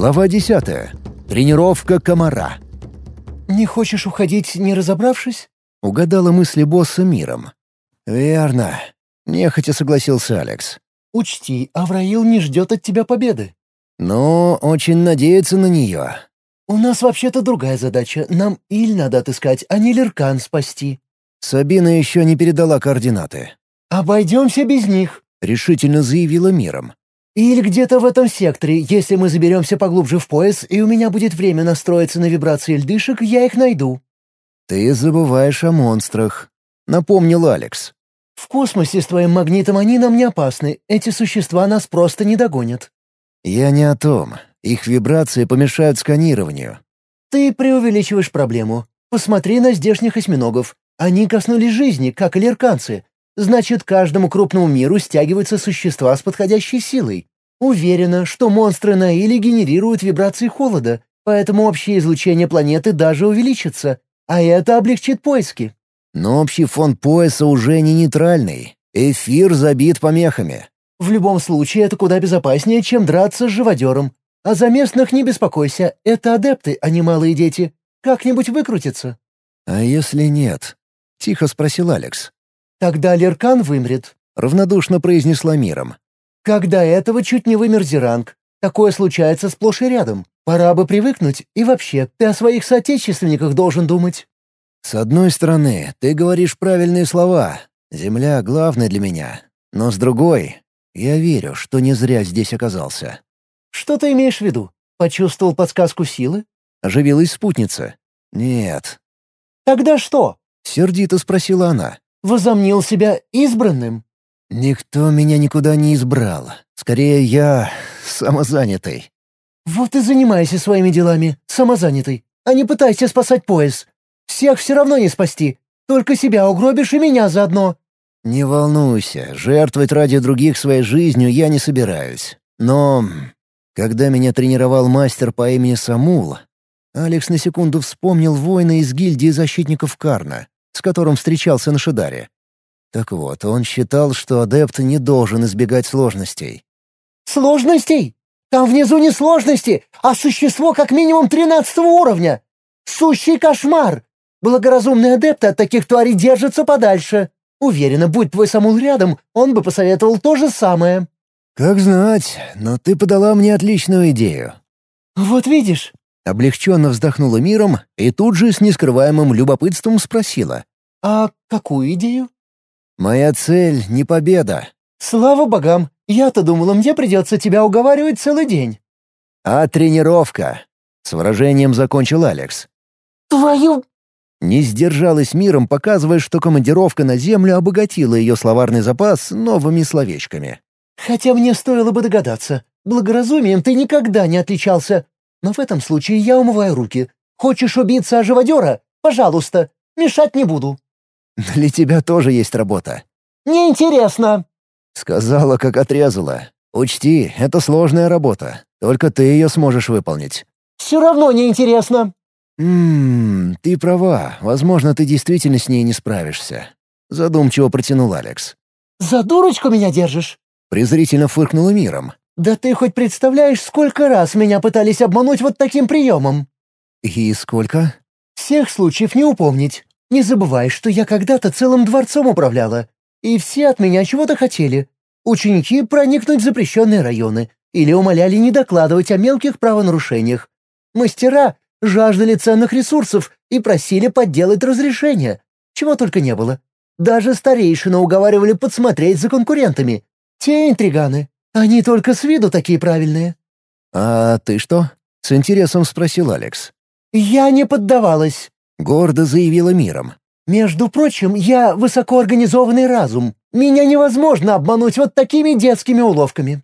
Глава 10. Тренировка комара. «Не хочешь уходить, не разобравшись?» — угадала мысли босса миром. «Верно», — нехотя согласился Алекс. «Учти, Авраил не ждет от тебя победы». «Но очень надеется на нее». «У нас вообще-то другая задача. Нам Иль надо отыскать, а не Леркан спасти». Сабина еще не передала координаты. «Обойдемся без них», — решительно заявила миром. «Или где-то в этом секторе. Если мы заберемся поглубже в пояс, и у меня будет время настроиться на вибрации льдышек, я их найду». «Ты забываешь о монстрах», — напомнил Алекс. «В космосе с твоим магнитом они нам не опасны. Эти существа нас просто не догонят». «Я не о том. Их вибрации помешают сканированию». «Ты преувеличиваешь проблему. Посмотри на здешних осьминогов. Они коснулись жизни, как и лерканцы. Значит, каждому крупному миру стягиваются существа с подходящей силой. Уверена, что монстры на Иле генерируют вибрации холода, поэтому общее излучение планеты даже увеличится, а это облегчит поиски. Но общий фон пояса уже не нейтральный. Эфир забит помехами. В любом случае, это куда безопаснее, чем драться с живодером. А за местных не беспокойся, это адепты, а не малые дети. Как-нибудь выкрутятся. «А если нет?» — тихо спросил Алекс. «Тогда Леркан вымрет», — равнодушно произнесла миром. «Когда этого чуть не вымер Зеранг. Такое случается сплошь и рядом. Пора бы привыкнуть, и вообще, ты о своих соотечественниках должен думать». «С одной стороны, ты говоришь правильные слова. Земля главная для меня. Но с другой, я верю, что не зря здесь оказался». «Что ты имеешь в виду? Почувствовал подсказку силы?» — оживилась спутница. «Нет». «Тогда что?» — сердито спросила она. «Возомнил себя избранным?» «Никто меня никуда не избрал. Скорее, я самозанятый». «Вот и занимайся своими делами, самозанятый, а не пытайся спасать пояс. Всех все равно не спасти. Только себя угробишь и меня заодно». «Не волнуйся, жертвовать ради других своей жизнью я не собираюсь. Но когда меня тренировал мастер по имени Самул, Алекс на секунду вспомнил воина из гильдии защитников Карна, с которым встречался на Шидаре. Так вот, он считал, что адепт не должен избегать сложностей. «Сложностей? Там внизу не сложности, а существо как минимум тринадцатого уровня. Сущий кошмар. Благоразумные адепты от таких тварей держатся подальше. Уверена, будь твой Самул рядом, он бы посоветовал то же самое». «Как знать, но ты подала мне отличную идею». «Вот видишь». Облегченно вздохнула миром и тут же с нескрываемым любопытством спросила. «А какую идею?» «Моя цель — не победа». «Слава богам! Я-то думала, мне придется тебя уговаривать целый день». «А тренировка?» — с выражением закончил Алекс. «Твою...» Не сдержалась миром, показывая, что командировка на Землю обогатила ее словарный запас новыми словечками. «Хотя мне стоило бы догадаться. Благоразумием ты никогда не отличался. Но в этом случае я умываю руки. Хочешь убиться о живодера? Пожалуйста, мешать не буду». «Для тебя тоже есть работа», «Неинтересно». — сказала, как отрезала. «Учти, это сложная работа. Только ты ее сможешь выполнить». «Все равно неинтересно». «Ммм, ты права. Возможно, ты действительно с ней не справишься». Задумчиво протянул Алекс. «За дурочку меня держишь?» Презрительно фыркнула миром. «Да ты хоть представляешь, сколько раз меня пытались обмануть вот таким приемом?» «И сколько?» «Всех случаев не упомнить. Не забывай, что я когда-то целым дворцом управляла. И все от меня чего-то хотели. Ученики проникнуть в запрещенные районы или умоляли не докладывать о мелких правонарушениях. Мастера жаждали ценных ресурсов и просили подделать разрешение. Чего только не было. Даже старейшины уговаривали подсмотреть за конкурентами. Те интриганы. Они только с виду такие правильные. «А ты что?» — с интересом спросил Алекс. «Я не поддавалась», — гордо заявила миром. «Между прочим, я высокоорганизованный разум. Меня невозможно обмануть вот такими детскими уловками».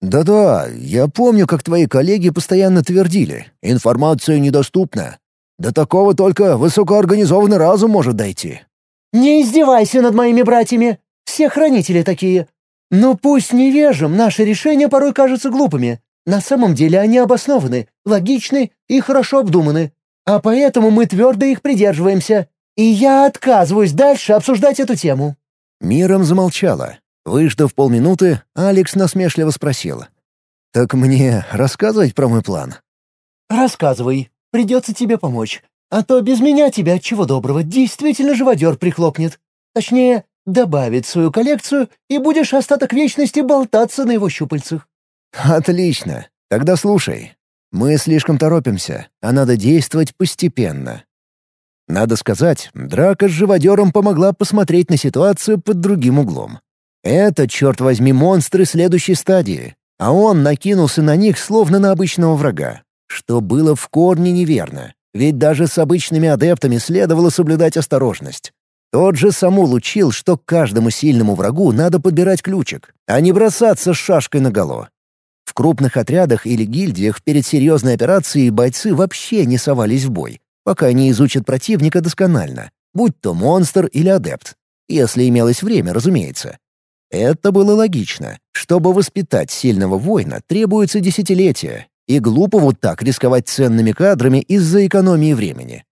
«Да-да, я помню, как твои коллеги постоянно твердили. Информация недоступна. До такого только высокоорганизованный разум может дойти». «Не издевайся над моими братьями. Все хранители такие. Но пусть невежим наши решения порой кажутся глупыми. На самом деле они обоснованы, логичны и хорошо обдуманы. А поэтому мы твердо их придерживаемся. И я отказываюсь дальше обсуждать эту тему». Миром замолчала. Выждав полминуты, Алекс насмешливо спросил. Так мне рассказывать про мой план? Рассказывай. Придется тебе помочь. А то без меня тебя, чего доброго, действительно живодер прихлопнет. Точнее, добавит свою коллекцию, и будешь остаток вечности болтаться на его щупальцах. Отлично. Тогда слушай. Мы слишком торопимся, а надо действовать постепенно. Надо сказать, драка с живодером помогла посмотреть на ситуацию под другим углом. Это, черт возьми, монстры следующей стадии, а он накинулся на них словно на обычного врага, что было в корне неверно, ведь даже с обычными адептами следовало соблюдать осторожность. Тот же Самул учил, что каждому сильному врагу надо подбирать ключик, а не бросаться с шашкой наголо. В крупных отрядах или гильдиях перед серьезной операцией бойцы вообще не совались в бой, пока не изучат противника досконально, будь то монстр или адепт. Если имелось время, разумеется. Это было логично. Чтобы воспитать сильного воина, требуется десятилетия, и глупо вот так рисковать ценными кадрами из-за экономии времени.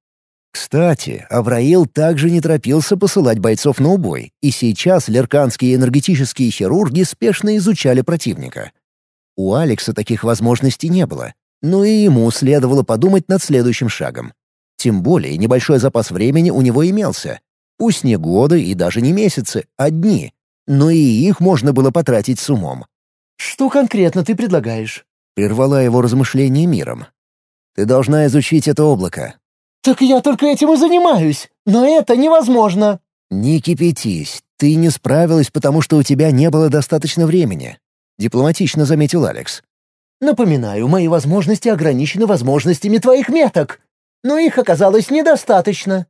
Кстати, Авраил также не торопился посылать бойцов на убой, и сейчас лерканские энергетические хирурги спешно изучали противника. У Алекса таких возможностей не было, но и ему следовало подумать над следующим шагом. Тем более небольшой запас времени у него имелся. Пусть не годы и даже не месяцы, а дни. Но и их можно было потратить с умом. «Что конкретно ты предлагаешь?» — прервала его размышление миром. «Ты должна изучить это облако». «Так я только этим и занимаюсь, но это невозможно». «Не кипятись, ты не справилась, потому что у тебя не было достаточно времени», — дипломатично заметил Алекс. «Напоминаю, мои возможности ограничены возможностями твоих меток но их оказалось недостаточно».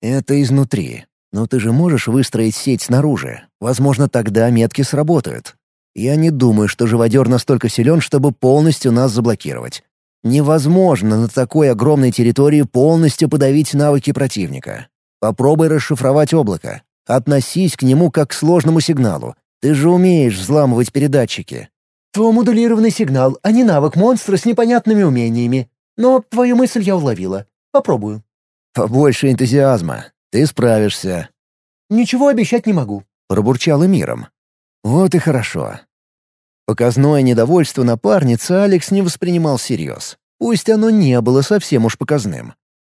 «Это изнутри. Но ты же можешь выстроить сеть снаружи. Возможно, тогда метки сработают. Я не думаю, что живодер настолько силен, чтобы полностью нас заблокировать. Невозможно на такой огромной территории полностью подавить навыки противника. Попробуй расшифровать облако. Относись к нему как к сложному сигналу. Ты же умеешь взламывать передатчики. То модулированный сигнал, а не навык монстра с непонятными умениями. Но твою мысль я уловила. Попробую». «Побольше энтузиазма. Ты справишься». «Ничего обещать не могу», — пробурчала миром. «Вот и хорошо». Показное недовольство напарницы Алекс не воспринимал всерьез. Пусть оно не было совсем уж показным.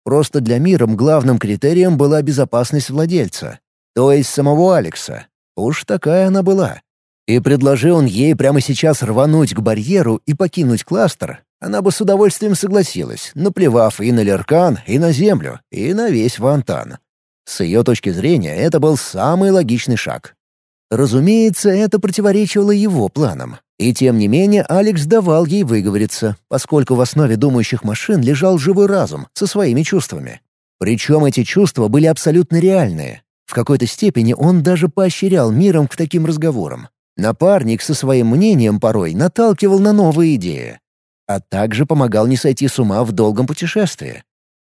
Просто для миром главным критерием была безопасность владельца, то есть самого Алекса. Уж такая она была. И предложил он ей прямо сейчас рвануть к барьеру и покинуть кластер, она бы с удовольствием согласилась, наплевав и на Леркан, и на Землю, и на весь Вантан. С ее точки зрения, это был самый логичный шаг. Разумеется, это противоречило его планам. И тем не менее Алекс давал ей выговориться, поскольку в основе думающих машин лежал живой разум со своими чувствами. Причем эти чувства были абсолютно реальные. В какой-то степени он даже поощрял миром к таким разговорам. Напарник со своим мнением порой наталкивал на новые идеи а также помогал не сойти с ума в долгом путешествии.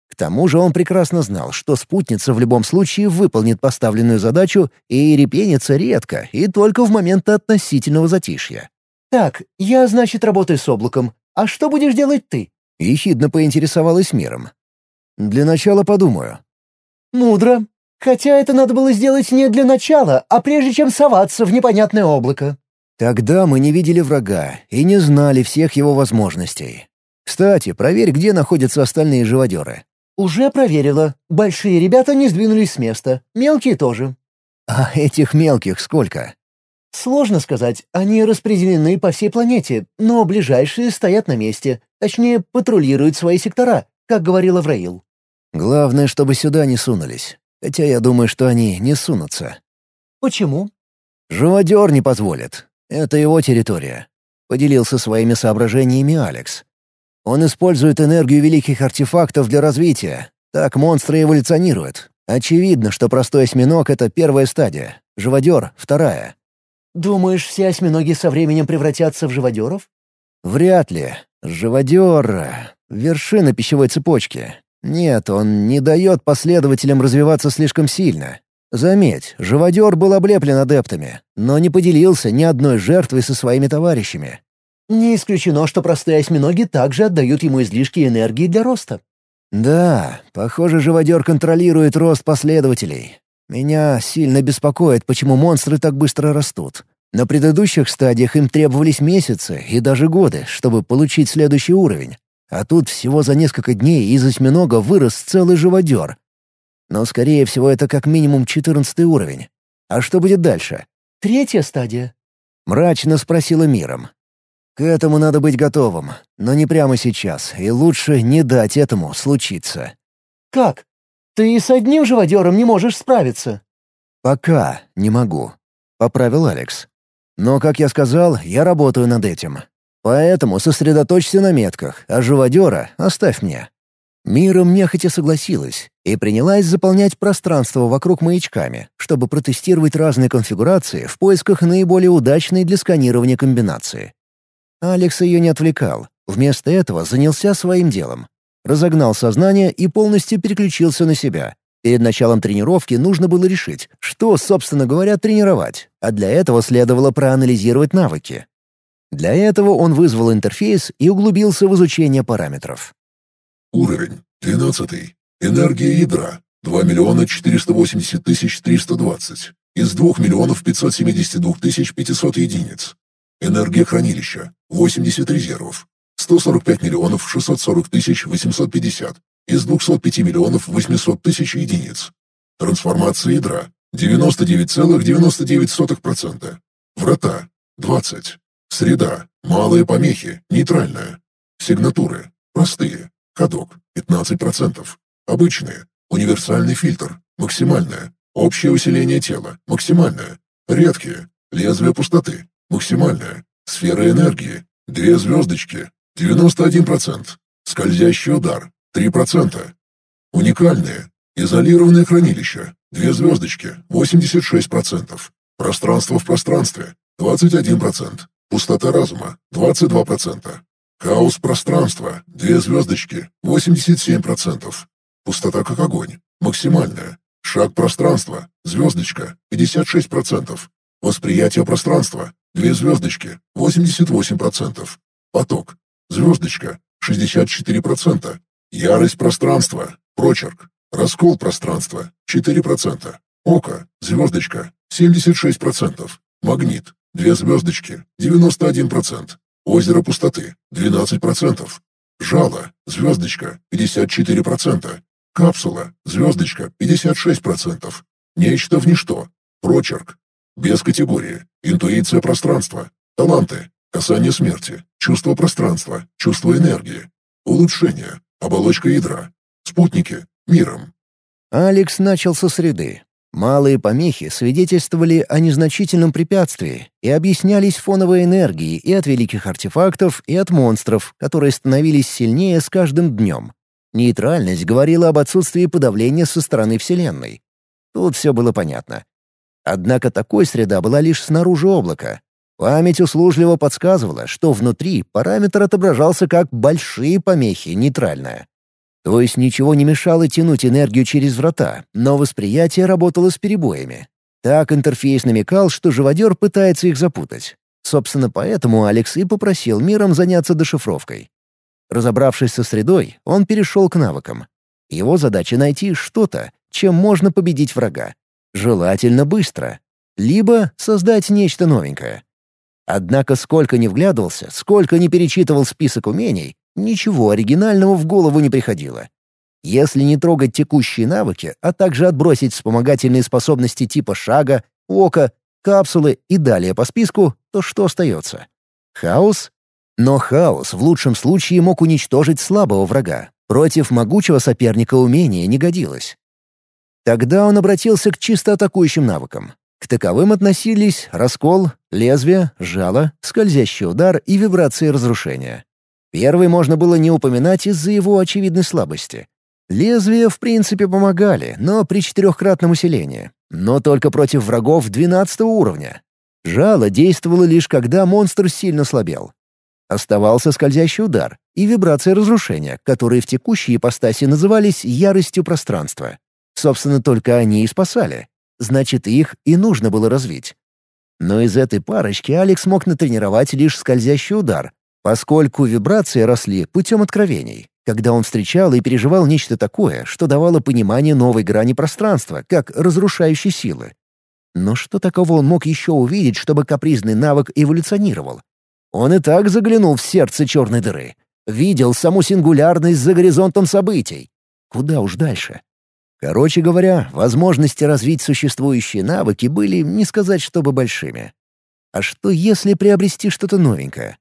К тому же он прекрасно знал, что спутница в любом случае выполнит поставленную задачу и репенится редко и только в момент относительного затишья. «Так, я, значит, работаю с облаком. А что будешь делать ты?» — ехидно поинтересовалась миром. «Для начала подумаю». «Мудро. Хотя это надо было сделать не для начала, а прежде чем соваться в непонятное облако. Тогда мы не видели врага и не знали всех его возможностей. Кстати, проверь, где находятся остальные живодеры. «Уже проверила. Большие ребята не сдвинулись с места. Мелкие тоже». «А этих мелких сколько?» «Сложно сказать. Они распределены по всей планете, но ближайшие стоят на месте. Точнее, патрулируют свои сектора, как говорил Авраил». «Главное, чтобы сюда не сунулись. Хотя я думаю, что они не сунутся». «Почему?» «Живодер не позволит. Это его территория», — поделился своими соображениями Алекс. «Он использует энергию великих артефактов для развития. Так монстры эволюционируют. Очевидно, что простой осьминог — это первая стадия, живодер — вторая». «Думаешь, все осьминоги со временем превратятся в живодеров?» «Вряд ли. Живодер — вершина пищевой цепочки. Нет, он не дает последователям развиваться слишком сильно. Заметь, живодер был облеплен адептами, но не поделился ни одной жертвой со своими товарищами. Не исключено, что простые осьминоги также отдают ему излишки энергии для роста. Да, похоже, живодер контролирует рост последователей. Меня сильно беспокоит, почему монстры так быстро растут. На предыдущих стадиях им требовались месяцы и даже годы, чтобы получить следующий уровень. А тут всего за несколько дней из осьминога вырос целый живодер. Но, скорее всего, это как минимум четырнадцатый уровень. А что будет дальше? «Третья стадия», — мрачно спросила Миром. «К этому надо быть готовым, но не прямо сейчас, и лучше не дать этому случиться». «Как? Ты и с одним живодером не можешь справиться?» «Пока не могу», — поправил Алекс. «Но, как я сказал, я работаю над этим. Поэтому сосредоточься на метках, а живодера оставь мне». Миром нехотя согласилась и принялась заполнять пространство вокруг маячками, чтобы протестировать разные конфигурации в поисках наиболее удачной для сканирования комбинации. Алекс ее не отвлекал, вместо этого занялся своим делом. Разогнал сознание и полностью переключился на себя. Перед началом тренировки нужно было решить, что, собственно говоря, тренировать, а для этого следовало проанализировать навыки. Для этого он вызвал интерфейс и углубился в изучение параметров. Уровень 12. Энергия ядра 2 миллиона 480 тысяч 320 из 2 миллионов 572 тысяч 500 единиц. Энергия хранилища 80 резервов 145 миллионов 640 тысяч 850 из 205 миллионов 800 тысяч единиц. Трансформация ядра 99,99%. Врата 20. Среда. Малые помехи. Нейтральная. Сигнатуры. Простые. Ходок – 15%. Обычные. Универсальный фильтр. Максимальное. Общее усиление тела. Максимальное. Редкие. Лезвие пустоты. Максимальное. Сфера энергии. Две звездочки. 91%. Скользящий удар. 3%. Уникальные. Изолированное хранилище. Две звездочки. 86%. Пространство в пространстве. 21%. Пустота разума. 22%. Хаос пространства, две звездочки, 87%. Пустота как огонь, максимальная. Шаг пространства, звездочка, 56%. Восприятие пространства, две звездочки, 88%. Поток, звездочка, 64%. Ярость пространства, прочерк, раскол пространства, 4%. Око, звездочка, 76%. Магнит, две звездочки, 91%. Озеро пустоты — 12%. Жало, звездочка — 54%. Капсула, звездочка — 56%. Нечто в ничто. Прочерк. Без категории. Интуиция пространства. Таланты. Касание смерти. Чувство пространства. Чувство энергии. Улучшение. Оболочка ядра. Спутники. Миром. Алекс начал со среды. Малые помехи свидетельствовали о незначительном препятствии и объяснялись фоновой энергией и от великих артефактов, и от монстров, которые становились сильнее с каждым днем. Нейтральность говорила об отсутствии подавления со стороны Вселенной. Тут все было понятно. Однако такой среда была лишь снаружи облака. Память услужливо подсказывала, что внутри параметр отображался как большие помехи, нейтральная. То есть ничего не мешало тянуть энергию через врата, но восприятие работало с перебоями. Так интерфейс намекал, что живодер пытается их запутать. Собственно, поэтому Алекс и попросил миром заняться дешифровкой. Разобравшись со средой, он перешел к навыкам. Его задача — найти что-то, чем можно победить врага. Желательно быстро. Либо создать нечто новенькое. Однако сколько ни вглядывался, сколько ни перечитывал список умений, Ничего оригинального в голову не приходило. Если не трогать текущие навыки, а также отбросить вспомогательные способности типа шага, ока, капсулы и далее по списку, то что остается? Хаос? Но хаос в лучшем случае мог уничтожить слабого врага. Против могучего соперника умение не годилось. Тогда он обратился к чисто атакующим навыкам. К таковым относились раскол, лезвие, жало, скользящий удар и вибрации разрушения. Первый можно было не упоминать из-за его очевидной слабости. Лезвия, в принципе, помогали, но при четырехкратном усилении. Но только против врагов 12 уровня. Жало действовало лишь когда монстр сильно слабел. Оставался скользящий удар и вибрация разрушения, которые в текущей ипостаси назывались яростью пространства. Собственно, только они и спасали. Значит, их и нужно было развить. Но из этой парочки Алекс мог натренировать лишь скользящий удар, поскольку вибрации росли путем откровений, когда он встречал и переживал нечто такое, что давало понимание новой грани пространства, как разрушающей силы. Но что такого он мог еще увидеть, чтобы капризный навык эволюционировал? Он и так заглянул в сердце черной дыры. Видел саму сингулярность за горизонтом событий. Куда уж дальше? Короче говоря, возможности развить существующие навыки были, не сказать, чтобы большими. А что если приобрести что-то новенькое?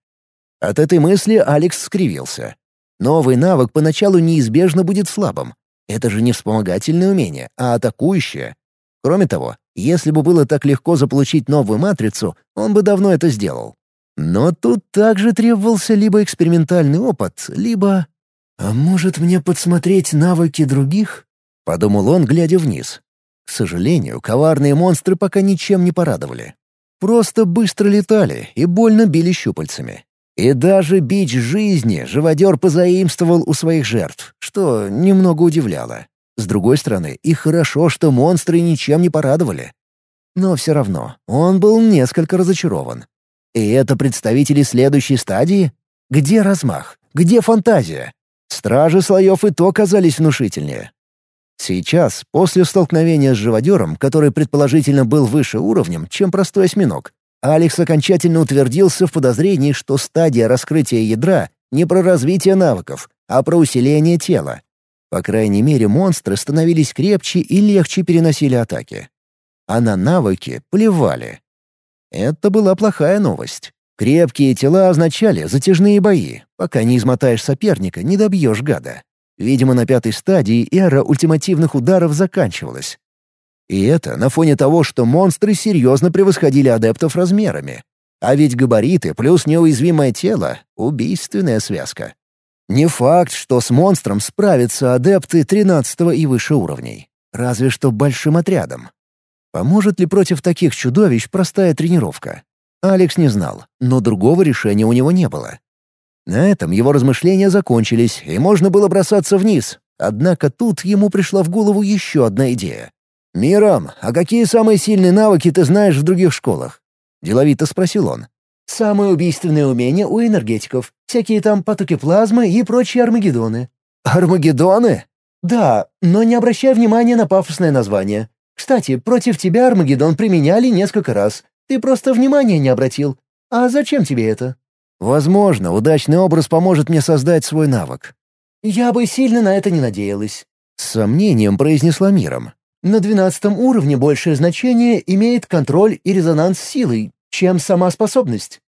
От этой мысли Алекс скривился. Новый навык поначалу неизбежно будет слабым. Это же не вспомогательное умение, а атакующее. Кроме того, если бы было так легко заполучить новую матрицу, он бы давно это сделал. Но тут также требовался либо экспериментальный опыт, либо... «А может мне подсмотреть навыки других?» — подумал он, глядя вниз. К сожалению, коварные монстры пока ничем не порадовали. Просто быстро летали и больно били щупальцами. И даже бич жизни живодер позаимствовал у своих жертв, что немного удивляло. С другой стороны, и хорошо, что монстры ничем не порадовали. Но все равно, он был несколько разочарован. И это представители следующей стадии? Где размах? Где фантазия? Стражи слоев и то казались внушительнее. Сейчас, после столкновения с живодером, который предположительно был выше уровнем, чем простой осьминог, Алекс окончательно утвердился в подозрении, что стадия раскрытия ядра не про развитие навыков, а про усиление тела. По крайней мере, монстры становились крепче и легче переносили атаки. А на навыки плевали. Это была плохая новость. Крепкие тела означали затяжные бои. Пока не измотаешь соперника, не добьешь гада. Видимо, на пятой стадии эра ультимативных ударов заканчивалась. И это на фоне того, что монстры серьезно превосходили адептов размерами. А ведь габариты плюс неуязвимое тело — убийственная связка. Не факт, что с монстром справятся адепты 13 и выше уровней. Разве что большим отрядом. Поможет ли против таких чудовищ простая тренировка? Алекс не знал, но другого решения у него не было. На этом его размышления закончились, и можно было бросаться вниз. Однако тут ему пришла в голову еще одна идея. «Мирам, а какие самые сильные навыки ты знаешь в других школах?» — деловито спросил он. «Самые убийственные умения у энергетиков. Всякие там потоки плазмы и прочие армагеддоны». «Армагеддоны?» «Да, но не обращай внимания на пафосное название. Кстати, против тебя армагеддон применяли несколько раз. Ты просто внимания не обратил. А зачем тебе это?» «Возможно, удачный образ поможет мне создать свой навык». «Я бы сильно на это не надеялась», — с сомнением произнесла Миром. На двенадцатом уровне большее значение имеет контроль и резонанс силой, чем сама способность.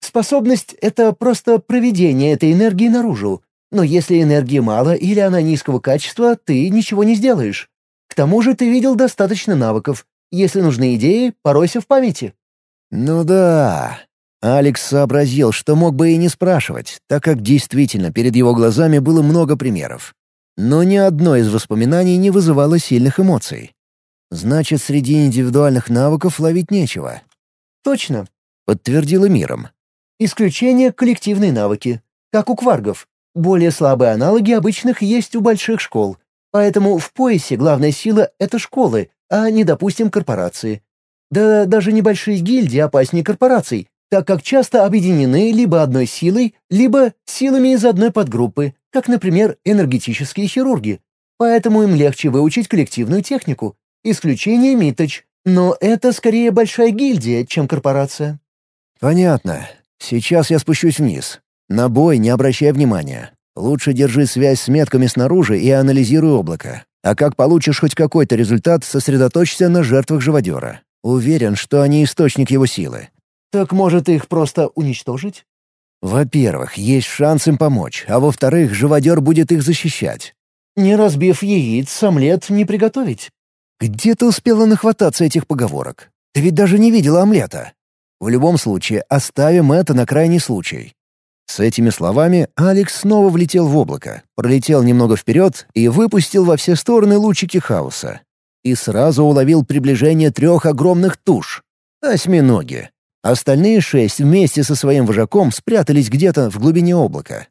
Способность — это просто проведение этой энергии наружу, но если энергии мало или она низкого качества, ты ничего не сделаешь. К тому же ты видел достаточно навыков. Если нужны идеи, поройся в памяти. Ну да. Алекс сообразил, что мог бы и не спрашивать, так как действительно перед его глазами было много примеров. Но ни одно из воспоминаний не вызывало сильных эмоций. Значит, среди индивидуальных навыков ловить нечего. «Точно», — подтвердила миром. «Исключение — коллективные навыки, как у кваргов. Более слабые аналоги обычных есть у больших школ. Поэтому в поясе главная сила — это школы, а не, допустим, корпорации. Да даже небольшие гильдии опаснее корпораций, так как часто объединены либо одной силой, либо силами из одной подгруппы, как, например, энергетические хирурги. Поэтому им легче выучить коллективную технику. Исключение Миточ. Но это скорее большая гильдия, чем корпорация. Понятно. Сейчас я спущусь вниз. На бой не обращай внимания. Лучше держи связь с метками снаружи и анализируй облако. А как получишь хоть какой-то результат, сосредоточься на жертвах живодера. Уверен, что они источник его силы. Так может их просто уничтожить? Во-первых, есть шанс им помочь, а во-вторых, живодер будет их защищать. Не разбив яиц, омлет не приготовить. Где ты успела нахвататься этих поговорок? Ты ведь даже не видела омлета. В любом случае, оставим это на крайний случай. С этими словами Алекс снова влетел в облако, пролетел немного вперед и выпустил во все стороны лучики хаоса. И сразу уловил приближение трех огромных туш. Осьминоги. Остальные шесть вместе со своим вожаком спрятались где-то в глубине облака.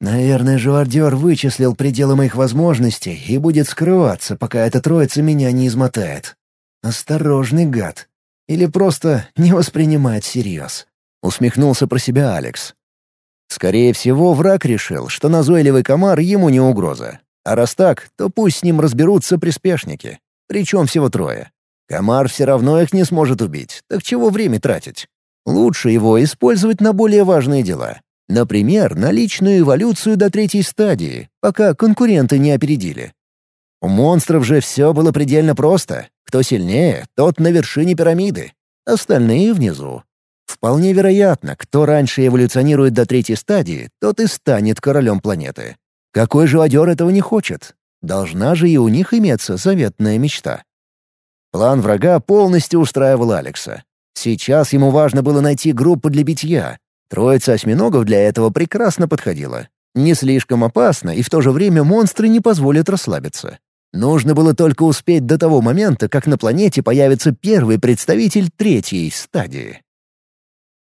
Наверное, живодер вычислил пределы моих возможностей и будет скрываться, пока эта троица меня не измотает. Осторожный гад. Или просто не воспринимает всерьез. Усмехнулся про себя Алекс. Скорее всего, враг решил, что назойливый комар ему не угроза. А раз так, то пусть с ним разберутся приспешники. Причем всего трое. Комар все равно их не сможет убить, так чего время тратить? Лучше его использовать на более важные дела. Например, на личную эволюцию до третьей стадии, пока конкуренты не опередили. У монстров же все было предельно просто. Кто сильнее, тот на вершине пирамиды. Остальные внизу. Вполне вероятно, кто раньше эволюционирует до третьей стадии, тот и станет королем планеты. Какой живодер этого не хочет? Должна же и у них иметься заветная мечта. План врага полностью устраивал Алекса. Сейчас ему важно было найти группу для битья. Троица осьминогов для этого прекрасно подходила. Не слишком опасно, и в то же время монстры не позволят расслабиться. Нужно было только успеть до того момента, как на планете появится первый представитель третьей стадии.